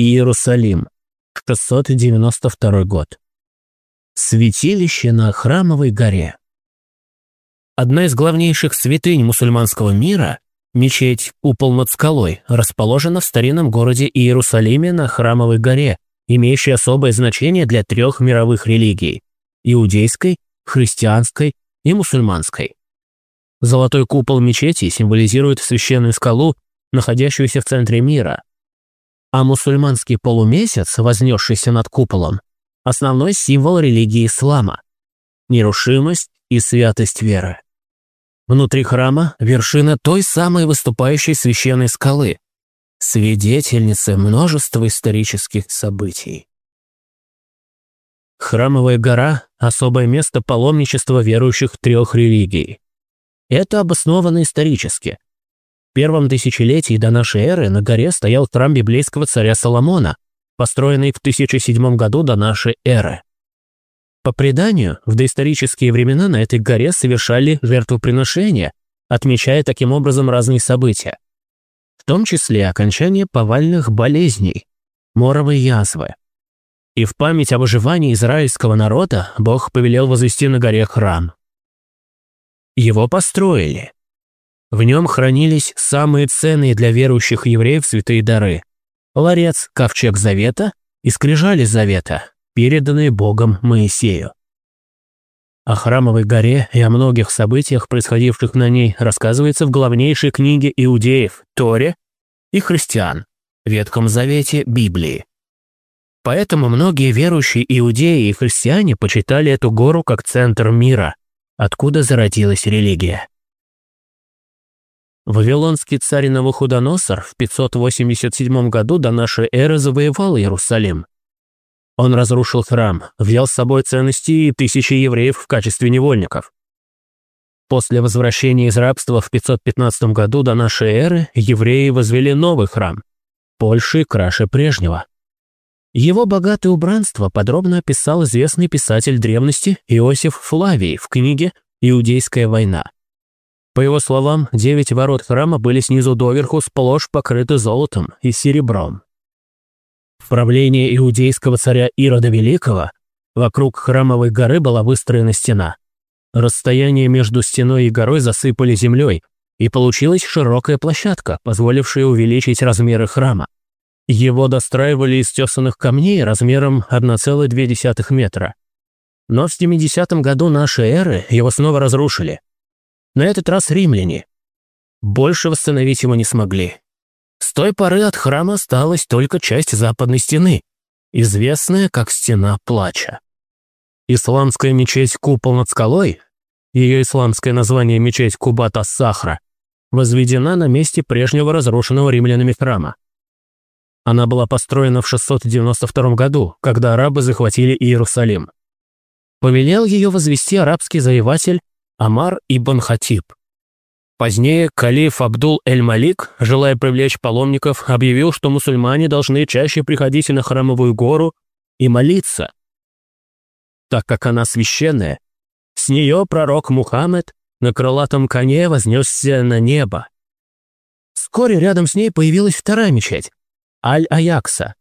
Иерусалим, 692 год. Святилище на Храмовой горе. Одна из главнейших святынь мусульманского мира, мечеть Купол над скалой, расположена в старинном городе Иерусалиме на Храмовой горе, имеющей особое значение для трех мировых религий – иудейской, христианской и мусульманской. Золотой купол мечети символизирует священную скалу, находящуюся в центре мира, а мусульманский полумесяц, вознесшийся над куполом, основной символ религии ислама – нерушимость и святость веры. Внутри храма – вершина той самой выступающей священной скалы, свидетельницы множества исторических событий. Храмовая гора – особое место паломничества верующих трех религий. Это обосновано исторически. В первом тысячелетии до нашей эры на горе стоял храм библейского царя Соломона, построенный в 1007 году до нашей эры. По преданию, в доисторические времена на этой горе совершали жертвоприношения, отмечая таким образом разные события, в том числе окончание повальных болезней, моровой язвы. И в память о выживании израильского народа Бог повелел возвести на горе храм. Его построили. В нем хранились самые ценные для верующих евреев святые дары. Ларец, ковчег завета и скрижали завета, переданные Богом Моисею. О храмовой горе и о многих событиях, происходивших на ней, рассказывается в главнейшей книге иудеев, Торе и христиан, Ветхом Завете Библии. Поэтому многие верующие иудеи и христиане почитали эту гору как центр мира, откуда зародилась религия. Вавилонский царь Навуходоносор в 587 году до нашей эры завоевал Иерусалим. Он разрушил храм, взял с собой ценности и тысячи евреев в качестве невольников. После возвращения из рабства в 515 году до нашей эры евреи возвели новый храм, больше и краше прежнего. Его богатое убранство подробно описал известный писатель древности Иосиф Флавий в книге «Иудейская война». По его словам, девять ворот храма были снизу доверху сплошь покрыты золотом и серебром. В правлении иудейского царя Ирода Великого вокруг храмовой горы была выстроена стена. Расстояние между стеной и горой засыпали землей, и получилась широкая площадка, позволившая увеличить размеры храма. Его достраивали из тесанных камней размером 1,2 метра. Но в 70 году нашей эры его снова разрушили. На этот раз римляне. Больше восстановить его не смогли. С той поры от храма осталась только часть западной стены, известная как Стена Плача. Исламская мечеть Купол над скалой, ее исламское название мечеть Кубата Сахра, возведена на месте прежнего разрушенного римлянами храма. Она была построена в 692 году, когда арабы захватили Иерусалим. Повелел ее возвести арабский завоеватель Амар ибн Хатиб. Позднее калиф Абдул эль-Малик, желая привлечь паломников, объявил, что мусульмане должны чаще приходить на храмовую гору и молиться, так как она священная. С нее пророк Мухаммед на крылатом коне вознесся на небо. Вскоре рядом с ней появилась вторая мечеть, Аль-Аякса.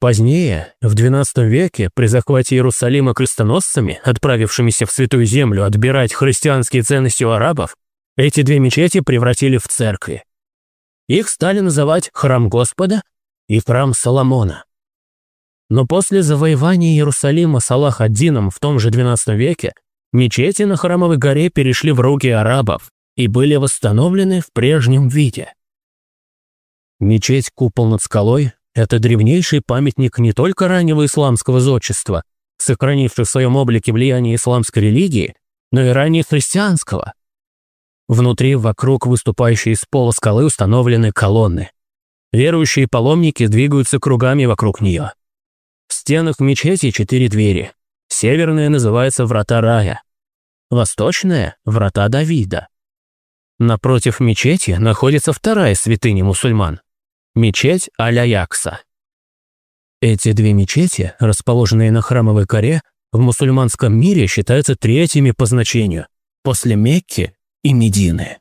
Позднее, в XII веке, при захвате Иерусалима крестоносцами, отправившимися в Святую Землю отбирать христианские ценности у арабов, эти две мечети превратили в церкви. Их стали называть Храм Господа и Храм Соломона. Но после завоевания Иерусалима Салах Аддином в том же XII веке мечети на Храмовой горе перешли в руки арабов и были восстановлены в прежнем виде. Мечеть «Купол над скалой» — это древнейший памятник не только раннего исламского зодчества, сохранивший в своем облике влияние исламской религии, но и ранее христианского. Внутри, вокруг выступающей из пола скалы установлены колонны. Верующие паломники двигаются кругами вокруг нее. В стенах мечети четыре двери. Северная называется Врата Рая. Восточная – Врата Давида. Напротив мечети находится вторая святыня мусульман Мечеть Аля-Якса. Эти две мечети, расположенные на храмовой коре, в мусульманском мире считаются третьими по значению, после Мекки и Медины.